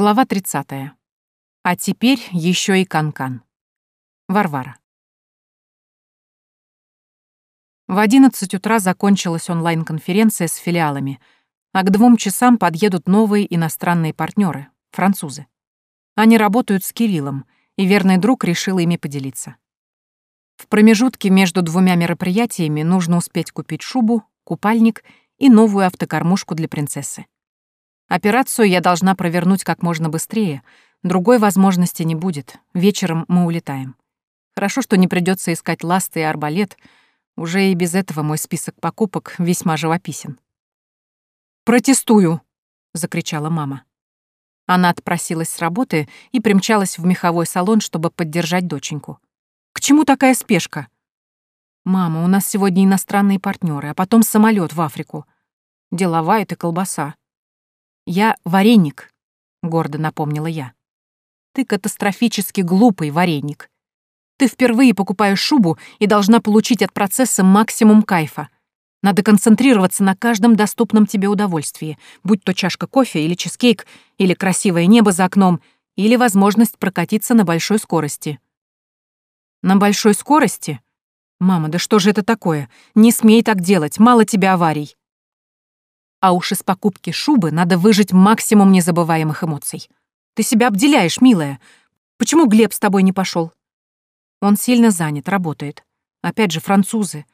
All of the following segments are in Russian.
Глава 30. А теперь еще и канкан. -кан. Варвара. В 11 утра закончилась онлайн-конференция с филиалами, а к двум часам подъедут новые иностранные партнеры, французы. Они работают с Кириллом, и верный друг решил ими поделиться. В промежутке между двумя мероприятиями нужно успеть купить шубу, купальник и новую автокормушку для принцессы. Операцию я должна провернуть как можно быстрее. Другой возможности не будет. Вечером мы улетаем. Хорошо, что не придется искать ласты и арбалет. Уже и без этого мой список покупок весьма живописен. «Протестую!» — закричала мама. Она отпросилась с работы и примчалась в меховой салон, чтобы поддержать доченьку. «К чему такая спешка?» «Мама, у нас сегодня иностранные партнеры, а потом самолет в Африку. Деловая ты колбаса. «Я вареник», — гордо напомнила я. «Ты катастрофически глупый вареник. Ты впервые покупаешь шубу и должна получить от процесса максимум кайфа. Надо концентрироваться на каждом доступном тебе удовольствии, будь то чашка кофе или чизкейк, или красивое небо за окном, или возможность прокатиться на большой скорости». «На большой скорости?» «Мама, да что же это такое? Не смей так делать, мало тебе аварий». А уж из покупки шубы надо выжить максимум незабываемых эмоций. Ты себя обделяешь, милая. Почему Глеб с тобой не пошел? Он сильно занят, работает. Опять же, французы.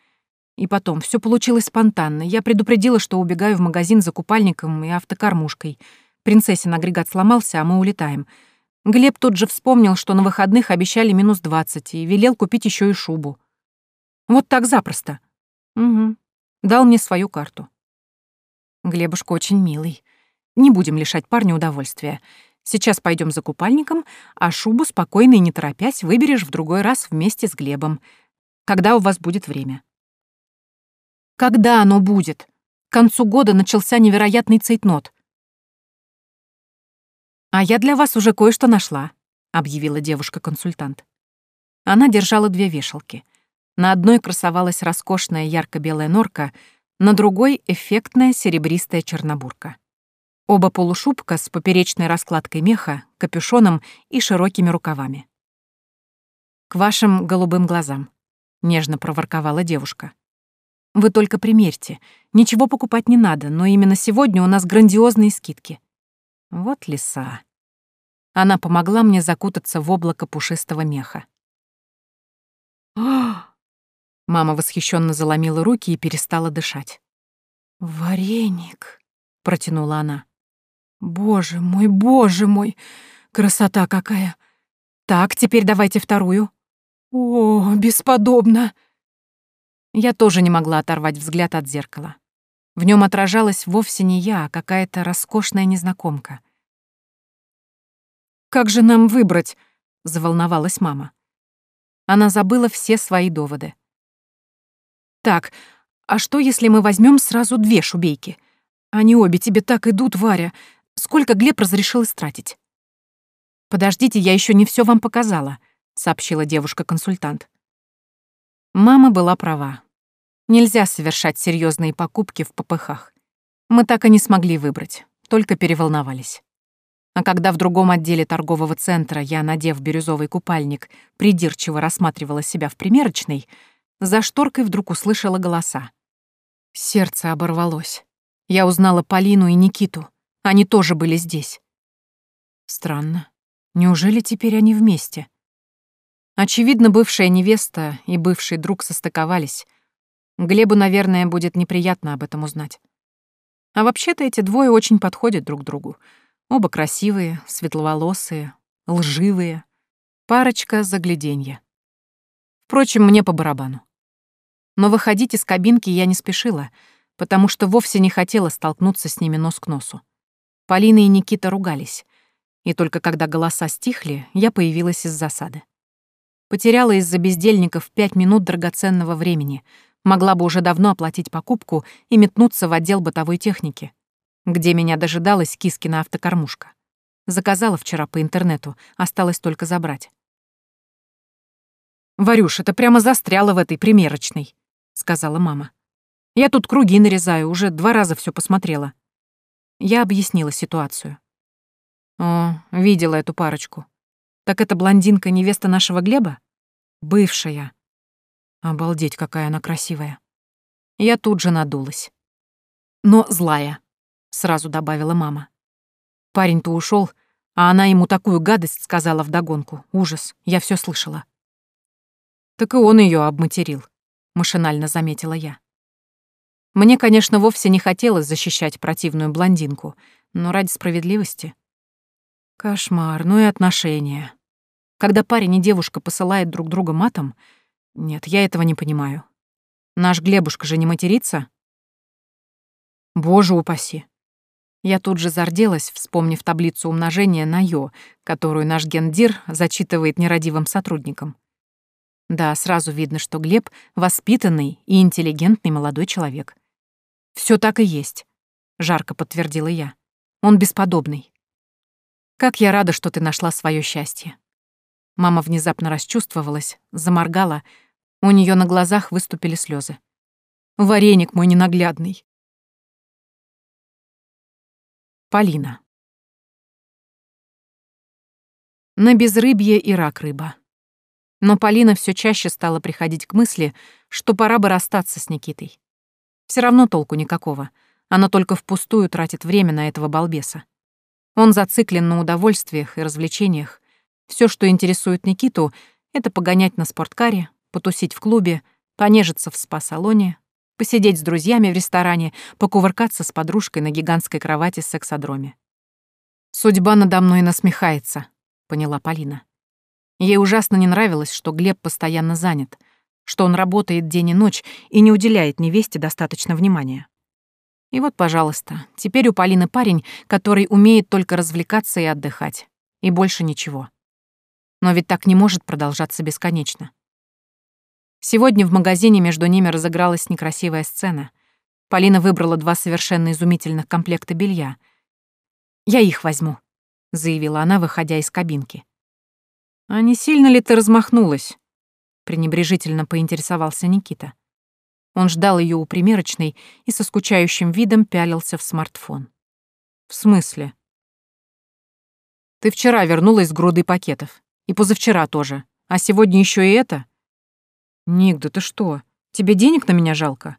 И потом, все получилось спонтанно. Я предупредила, что убегаю в магазин за купальником и автокормушкой. Принцессин агрегат сломался, а мы улетаем. Глеб тут же вспомнил, что на выходных обещали минус двадцать, и велел купить еще и шубу. Вот так запросто. Угу. Дал мне свою карту. Глебушка очень милый. Не будем лишать парня удовольствия. Сейчас пойдем за купальником, а шубу спокойно и не торопясь выберешь в другой раз вместе с Глебом. Когда у вас будет время? Когда оно будет? К концу года начался невероятный цейтнот. «А я для вас уже кое-что нашла», — объявила девушка-консультант. Она держала две вешалки. На одной красовалась роскошная ярко-белая норка — на другой — эффектная серебристая чернобурка. Оба полушубка с поперечной раскладкой меха, капюшоном и широкими рукавами. «К вашим голубым глазам», — нежно проворковала девушка. «Вы только примерьте. Ничего покупать не надо, но именно сегодня у нас грандиозные скидки». Вот лиса. Она помогла мне закутаться в облако пушистого меха. «Ах!» Мама восхищенно заломила руки и перестала дышать. «Вареник», — протянула она. «Боже мой, боже мой! Красота какая! Так, теперь давайте вторую. О, бесподобно!» Я тоже не могла оторвать взгляд от зеркала. В нем отражалась вовсе не я, а какая-то роскошная незнакомка. «Как же нам выбрать?» — заволновалась мама. Она забыла все свои доводы. Так, а что, если мы возьмем сразу две шубейки? Они обе тебе так идут, Варя. Сколько Глеб разрешил истратить? Подождите, я еще не все вам показала, сообщила девушка-консультант. Мама была права. Нельзя совершать серьезные покупки в попыхах. Мы так и не смогли выбрать, только переволновались. А когда в другом отделе торгового центра я, надев бирюзовый купальник, придирчиво рассматривала себя в примерочной, за шторкой вдруг услышала голоса. Сердце оборвалось. Я узнала Полину и Никиту. Они тоже были здесь. Странно. Неужели теперь они вместе? Очевидно, бывшая невеста и бывший друг состыковались. Глебу, наверное, будет неприятно об этом узнать. А вообще-то эти двое очень подходят друг другу. Оба красивые, светловолосые, лживые. Парочка загляденья. Впрочем, мне по барабану. Но выходить из кабинки я не спешила, потому что вовсе не хотела столкнуться с ними нос к носу. Полина и Никита ругались, и только когда голоса стихли, я появилась из засады. Потеряла из-за бездельников пять минут драгоценного времени, могла бы уже давно оплатить покупку и метнуться в отдел бытовой техники, где меня дожидалась Кискина автокормушка. Заказала вчера по интернету, осталось только забрать. «Варюш, это прямо застряло в этой примерочной», сказала мама. «Я тут круги нарезаю, уже два раза все посмотрела». Я объяснила ситуацию. О, видела эту парочку. Так это блондинка невеста нашего Глеба? Бывшая. Обалдеть, какая она красивая. Я тут же надулась. Но злая, сразу добавила мама. Парень-то ушел, а она ему такую гадость сказала вдогонку. Ужас, я все слышала. Так и он ее обматерил, машинально заметила я. Мне, конечно, вовсе не хотелось защищать противную блондинку, но ради справедливости. Кошмар, ну и отношения. Когда парень и девушка посылают друг друга матом, нет, я этого не понимаю. Наш Глебушка же не матерится? Боже упаси. Я тут же зарделась, вспомнив таблицу умножения на «ё», которую наш гендир зачитывает нерадивым сотрудникам. Да, сразу видно, что Глеб — воспитанный и интеллигентный молодой человек. Все так и есть», — жарко подтвердила я. «Он бесподобный». «Как я рада, что ты нашла свое счастье». Мама внезапно расчувствовалась, заморгала, у нее на глазах выступили слезы. «Вареник мой ненаглядный». Полина. На безрыбье и рак рыба. Но Полина все чаще стала приходить к мысли, что пора бы расстаться с Никитой. Все равно толку никакого. Она только впустую тратит время на этого балбеса. Он зациклен на удовольствиях и развлечениях. Все, что интересует Никиту, это погонять на спорткаре, потусить в клубе, понежиться в спа-салоне, посидеть с друзьями в ресторане, покувыркаться с подружкой на гигантской кровати в сексодроме. «Судьба надо мной насмехается», — поняла Полина. Ей ужасно не нравилось, что Глеб постоянно занят, что он работает день и ночь и не уделяет невесте достаточно внимания. И вот, пожалуйста, теперь у Полины парень, который умеет только развлекаться и отдыхать. И больше ничего. Но ведь так не может продолжаться бесконечно. Сегодня в магазине между ними разыгралась некрасивая сцена. Полина выбрала два совершенно изумительных комплекта белья. «Я их возьму», — заявила она, выходя из кабинки. «А не сильно ли ты размахнулась?» пренебрежительно поинтересовался Никита. Он ждал ее у примерочной и со скучающим видом пялился в смартфон. «В смысле?» «Ты вчера вернулась с грудой пакетов. И позавчера тоже. А сегодня еще и это?» «Ник, да ты что? Тебе денег на меня жалко?»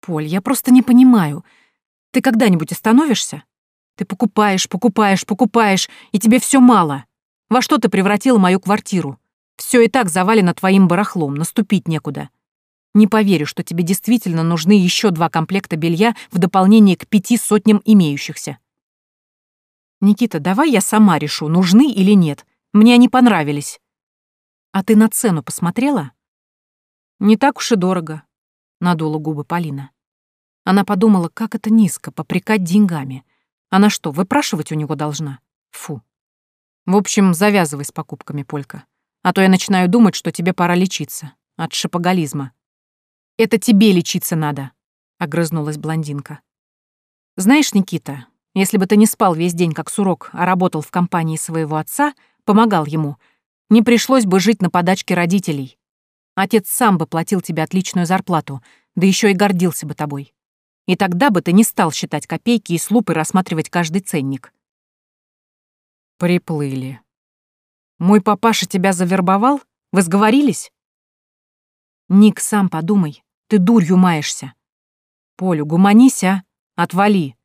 «Поль, я просто не понимаю. Ты когда-нибудь остановишься? Ты покупаешь, покупаешь, покупаешь, и тебе все мало. Во что ты превратила мою квартиру? Все и так завалено твоим барахлом, наступить некуда. Не поверю, что тебе действительно нужны еще два комплекта белья в дополнение к пяти сотням имеющихся. Никита, давай я сама решу, нужны или нет. Мне они понравились. А ты на цену посмотрела? Не так уж и дорого, надула губы Полина. Она подумала, как это низко, попрекать деньгами. Она что, выпрашивать у него должна? Фу. В общем, завязывай с покупками, Полька. А то я начинаю думать, что тебе пора лечиться. От шипоголизма. Это тебе лечиться надо, — огрызнулась блондинка. Знаешь, Никита, если бы ты не спал весь день как сурок, а работал в компании своего отца, помогал ему, не пришлось бы жить на подачке родителей. Отец сам бы платил тебе отличную зарплату, да еще и гордился бы тобой. И тогда бы ты не стал считать копейки и с лупой рассматривать каждый ценник. Приплыли, мой папаша тебя завербовал? Вы сговорились? Ник, сам подумай. Ты дурью маешься. Полю, гуманись, а? Отвали.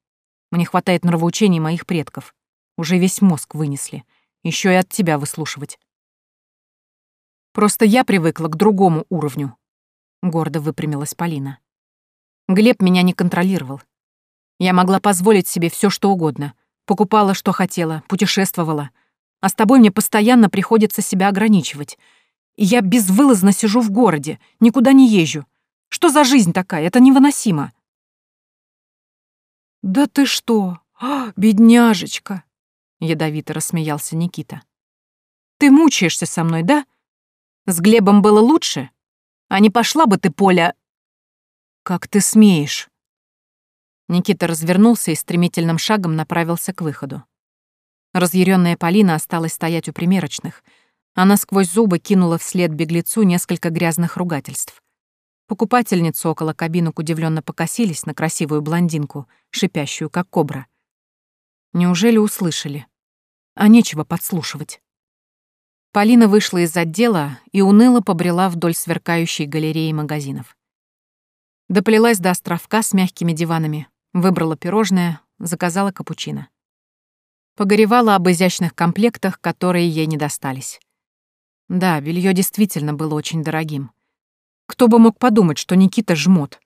Мне хватает нравоучений моих предков. Уже весь мозг вынесли. Еще и от тебя выслушивать. Просто я привыкла к другому уровню. Гордо выпрямилась Полина. Глеб меня не контролировал. Я могла позволить себе все, что угодно. Покупала, что хотела, путешествовала — а с тобой мне постоянно приходится себя ограничивать. И я безвылазно сижу в городе, никуда не езжу. Что за жизнь такая? Это невыносимо. Да ты что? А, бедняжечка, ядовито рассмеялся Никита. Ты мучаешься со мной, да? С Глебом было лучше? А не пошла бы ты, Поля... Как ты смеешь? Никита развернулся и стремительным шагом направился к выходу. Разъяренная Полина осталась стоять у примерочных. Она сквозь зубы кинула вслед беглецу несколько грязных ругательств. Покупательницы около кабинок удивленно покосились на красивую блондинку, шипящую, как кобра. Неужели услышали? А нечего подслушивать. Полина вышла из отдела и уныло побрела вдоль сверкающей галереи магазинов. Доплелась до островка с мягкими диванами, выбрала пирожное, заказала капучино. Погоревала об изящных комплектах, которые ей не достались. Да, белье действительно было очень дорогим. Кто бы мог подумать, что Никита жмот.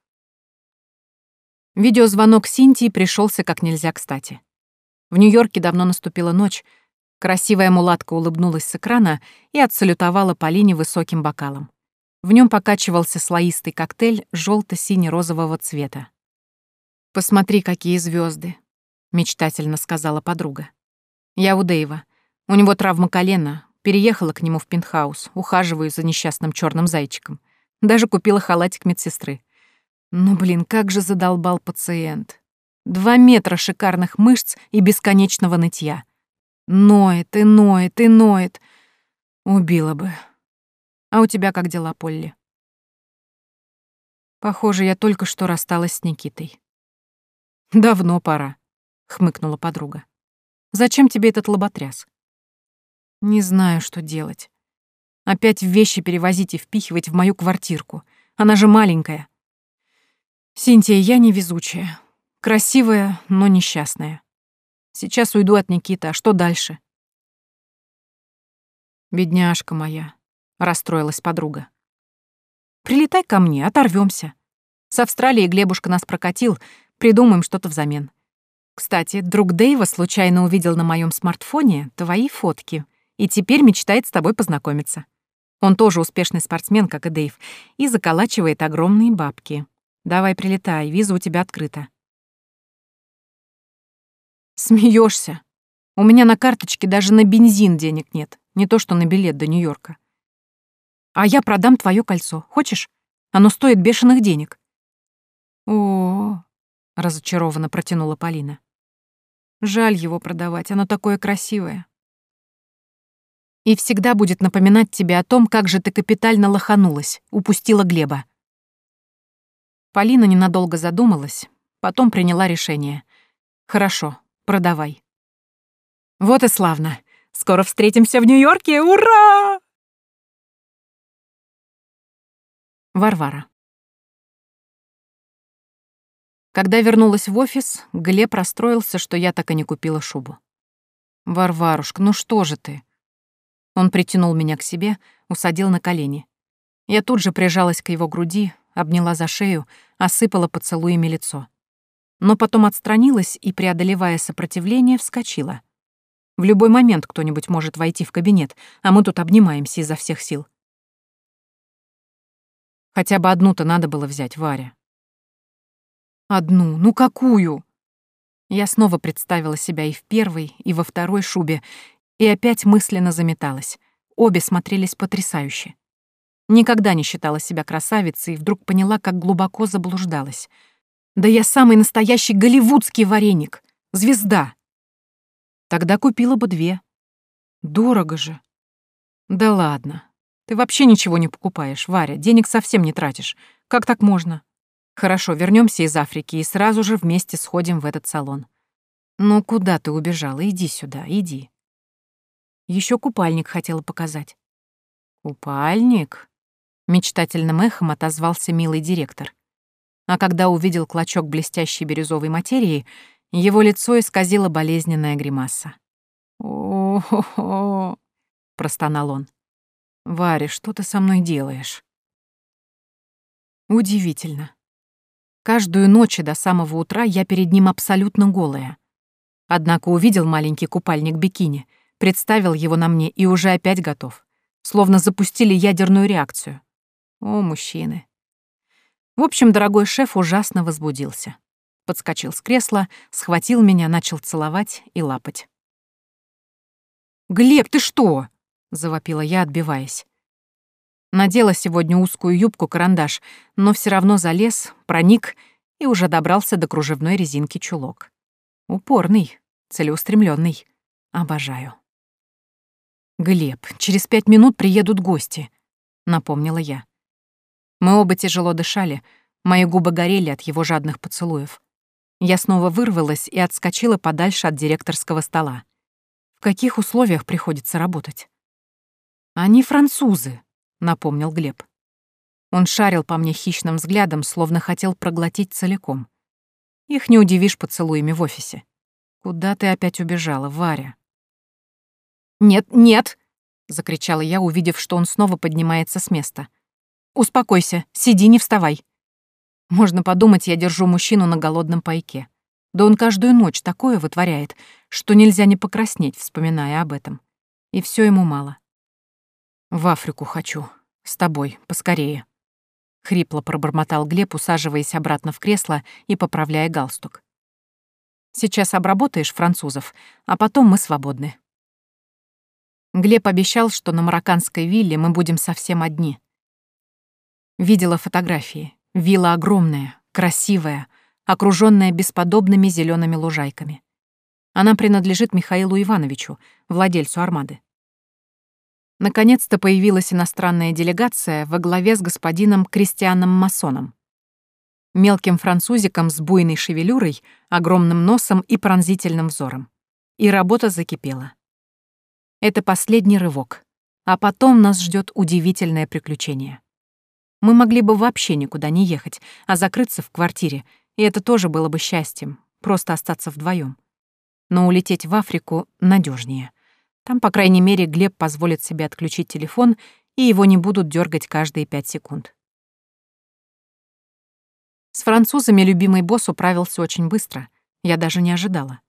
Видеозвонок Синтии пришелся как нельзя кстати. В Нью-Йорке давно наступила ночь. Красивая мулатка улыбнулась с экрана и отсалютовала Полине высоким бокалом. В нем покачивался слоистый коктейль желто сине розового цвета. «Посмотри, какие звезды, мечтательно сказала подруга. «Я у Дэйва. У него травма колена. Переехала к нему в пентхаус, ухаживаю за несчастным черным зайчиком. Даже купила халатик медсестры. Ну, блин, как же задолбал пациент. Два метра шикарных мышц и бесконечного нытья. Ноет и ноет и ноет. Убила бы. А у тебя как дела, Полли? Похоже, я только что рассталась с Никитой. Давно пора, хмыкнула подруга. Зачем тебе этот лоботряс? Не знаю, что делать. Опять вещи перевозить и впихивать в мою квартирку. Она же маленькая. Синтия, я невезучая. Красивая, но несчастная. Сейчас уйду от Никиты, а что дальше? Бедняжка моя, расстроилась подруга. Прилетай ко мне, оторвемся. С Австралии Глебушка нас прокатил, придумаем что-то взамен. Кстати, друг Дэйва случайно увидел на моем смартфоне твои фотки и теперь мечтает с тобой познакомиться. Он тоже успешный спортсмен, как и Дэйв, и заколачивает огромные бабки. Давай прилетай, виза у тебя открыта. Смеешься? У меня на карточке даже на бензин денег нет, не то что на билет до Нью-Йорка. А я продам твое кольцо. Хочешь? Оно стоит бешеных денег. О, -о, -о разочарованно протянула Полина. Жаль его продавать, оно такое красивое. И всегда будет напоминать тебе о том, как же ты капитально лоханулась, упустила Глеба. Полина ненадолго задумалась, потом приняла решение. «Хорошо, продавай». «Вот и славно! Скоро встретимся в Нью-Йорке! Ура!» Варвара. Когда вернулась в офис, Глеб расстроился, что я так и не купила шубу. «Варварушка, ну что же ты?» Он притянул меня к себе, усадил на колени. Я тут же прижалась к его груди, обняла за шею, осыпала поцелуями лицо. Но потом отстранилась и, преодолевая сопротивление, вскочила. В любой момент кто-нибудь может войти в кабинет, а мы тут обнимаемся изо всех сил. Хотя бы одну-то надо было взять, Варя. Одну? Ну какую? Я снова представила себя и в первой, и во второй шубе, и опять мысленно заметалась. Обе смотрелись потрясающе. Никогда не считала себя красавицей и вдруг поняла, как глубоко заблуждалась. Да я самый настоящий голливудский вареник. Звезда. Тогда купила бы две. Дорого же. Да ладно. Ты вообще ничего не покупаешь, Варя, денег совсем не тратишь. Как так можно? Хорошо, вернемся из Африки и сразу же вместе сходим в этот салон. Ну куда ты убежала? Иди сюда, иди. Еще купальник хотела показать. Купальник? Мечтательным эхом отозвался милый директор. А когда увидел клочок блестящей бирюзовой материи, его лицо исказило болезненная гримаса. «О-хо-хо!» — простонал он. «Варя, что ты со мной делаешь?» Удивительно. Каждую ночь до самого утра я перед ним абсолютно голая. Однако увидел маленький купальник бикини, представил его на мне и уже опять готов. Словно запустили ядерную реакцию. О, мужчины. В общем, дорогой шеф ужасно возбудился. Подскочил с кресла, схватил меня, начал целовать и лапать. «Глеб, ты что?» — завопила я, отбиваясь. Надела сегодня узкую юбку-карандаш, но все равно залез, проник и уже добрался до кружевной резинки чулок. Упорный, целеустремленный. Обожаю. «Глеб, через пять минут приедут гости», — напомнила я. Мы оба тяжело дышали, мои губы горели от его жадных поцелуев. Я снова вырвалась и отскочила подальше от директорского стола. В каких условиях приходится работать? «Они французы», — напомнил Глеб. Он шарил по мне хищным взглядом, словно хотел проглотить целиком. Их не удивишь поцелуями в офисе. Куда ты опять убежала, Варя? «Нет, нет!» — закричала я, увидев, что он снова поднимается с места. «Успокойся, сиди, не вставай». Можно подумать, я держу мужчину на голодном пайке. Да он каждую ночь такое вытворяет, что нельзя не покраснеть, вспоминая об этом. И все ему мало. В Африку хочу. С тобой, поскорее. Хрипло пробормотал Глеб, усаживаясь обратно в кресло и поправляя галстук. Сейчас обработаешь французов, а потом мы свободны. Глеб обещал, что на марокканской вилле мы будем совсем одни. Видела фотографии. Вилла огромная, красивая, окружённая бесподобными зелёными лужайками. Она принадлежит Михаилу Ивановичу, владельцу армады. Наконец-то появилась иностранная делегация во главе с господином Кристианом Масоном. Мелким французиком с буйной шевелюрой, огромным носом и пронзительным взором. И работа закипела. Это последний рывок. А потом нас ждет удивительное приключение. Мы могли бы вообще никуда не ехать, а закрыться в квартире, и это тоже было бы счастьем, просто остаться вдвоем. Но улететь в Африку надежнее. Там, по крайней мере, Глеб позволит себе отключить телефон, и его не будут дергать каждые пять секунд. С французами любимый босс управился очень быстро. Я даже не ожидала.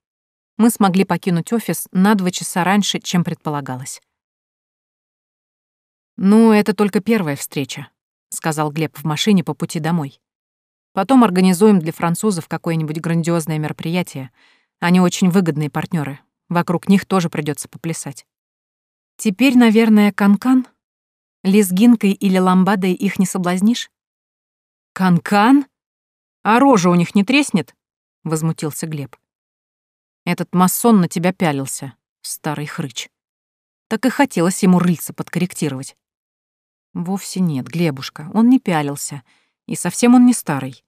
Мы смогли покинуть офис на два часа раньше, чем предполагалось. «Ну, это только первая встреча», — сказал Глеб в машине по пути домой. «Потом организуем для французов какое-нибудь грандиозное мероприятие. Они очень выгодные партнеры, Вокруг них тоже придется поплясать. Теперь, наверное, канкан? -кан? Или ламбадой их не соблазнишь? Канкан? -кан? А рожа у них не треснет? Возмутился Глеб. Этот масон на тебя пялился, старый хрыч. Так и хотелось ему рыльца подкорректировать. Вовсе нет, Глебушка, он не пялился. И совсем он не старый.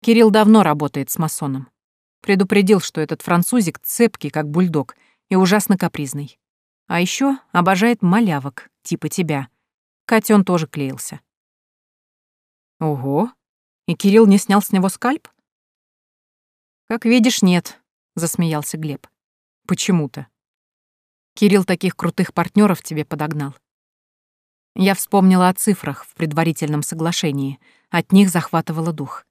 Кирилл давно работает с масоном. Предупредил, что этот французик цепкий, как бульдог, и ужасно капризный. А еще обожает малявок, типа тебя. Катя он тоже клеился. Ого! И Кирилл не снял с него скальп? Как видишь, нет, засмеялся Глеб. Почему-то. Кирилл таких крутых партнеров тебе подогнал. Я вспомнила о цифрах в предварительном соглашении. От них захватывало дух.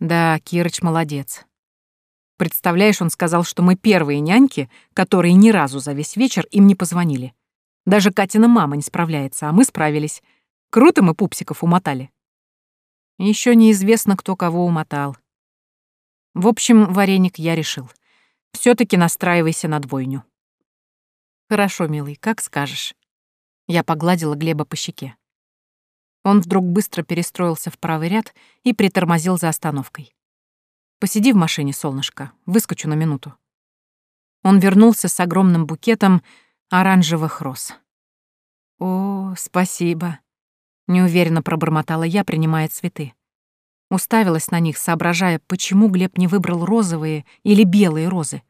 Да, Кирыч молодец. Представляешь, он сказал, что мы первые няньки, которые ни разу за весь вечер им не позвонили. Даже Катина мама не справляется, а мы справились. Круто мы пупсиков умотали. Еще неизвестно, кто кого умотал. В общем, вареник я решил. все таки настраивайся на двойню. Хорошо, милый, как скажешь. Я погладила Глеба по щеке. Он вдруг быстро перестроился в правый ряд и притормозил за остановкой. Посиди в машине, солнышко, выскочу на минуту. Он вернулся с огромным букетом оранжевых роз. «О, спасибо», — неуверенно пробормотала я, принимая цветы. Уставилась на них, соображая, почему Глеб не выбрал розовые или белые розы.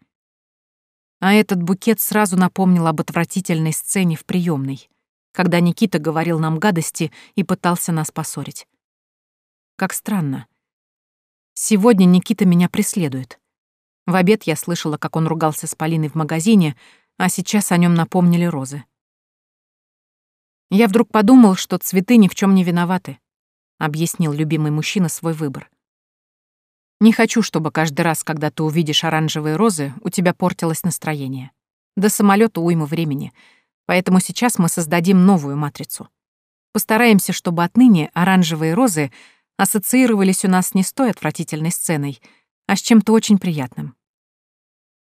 А этот букет сразу напомнил об отвратительной сцене в приемной, когда Никита говорил нам гадости и пытался нас поссорить. Как странно. Сегодня Никита меня преследует. В обед я слышала, как он ругался с Полиной в магазине, а сейчас о нем напомнили розы. Я вдруг подумал, что цветы ни в чем не виноваты, объяснил любимый мужчина свой выбор. Не хочу, чтобы каждый раз, когда ты увидишь оранжевые розы, у тебя портилось настроение. До самолета уйма времени, поэтому сейчас мы создадим новую матрицу. Постараемся, чтобы отныне оранжевые розы ассоциировались у нас не с той отвратительной сценой, а с чем-то очень приятным.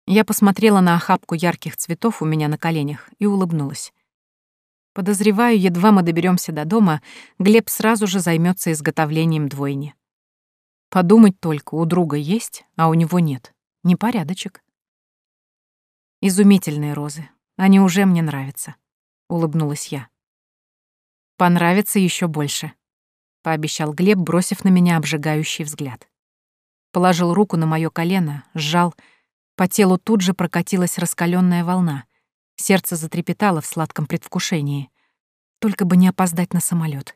Я посмотрела на охапку ярких цветов у меня на коленях и улыбнулась. Подозреваю, едва мы доберемся до дома, Глеб сразу же займется изготовлением двойни. Подумать только, у друга есть, а у него нет. Непорядочек. Изумительные розы. Они уже мне нравятся, улыбнулась я. Понравится еще больше пообещал Глеб, бросив на меня обжигающий взгляд. Положил руку на мое колено, сжал. По телу тут же прокатилась раскаленная волна. Сердце затрепетало в сладком предвкушении. Только бы не опоздать на самолет.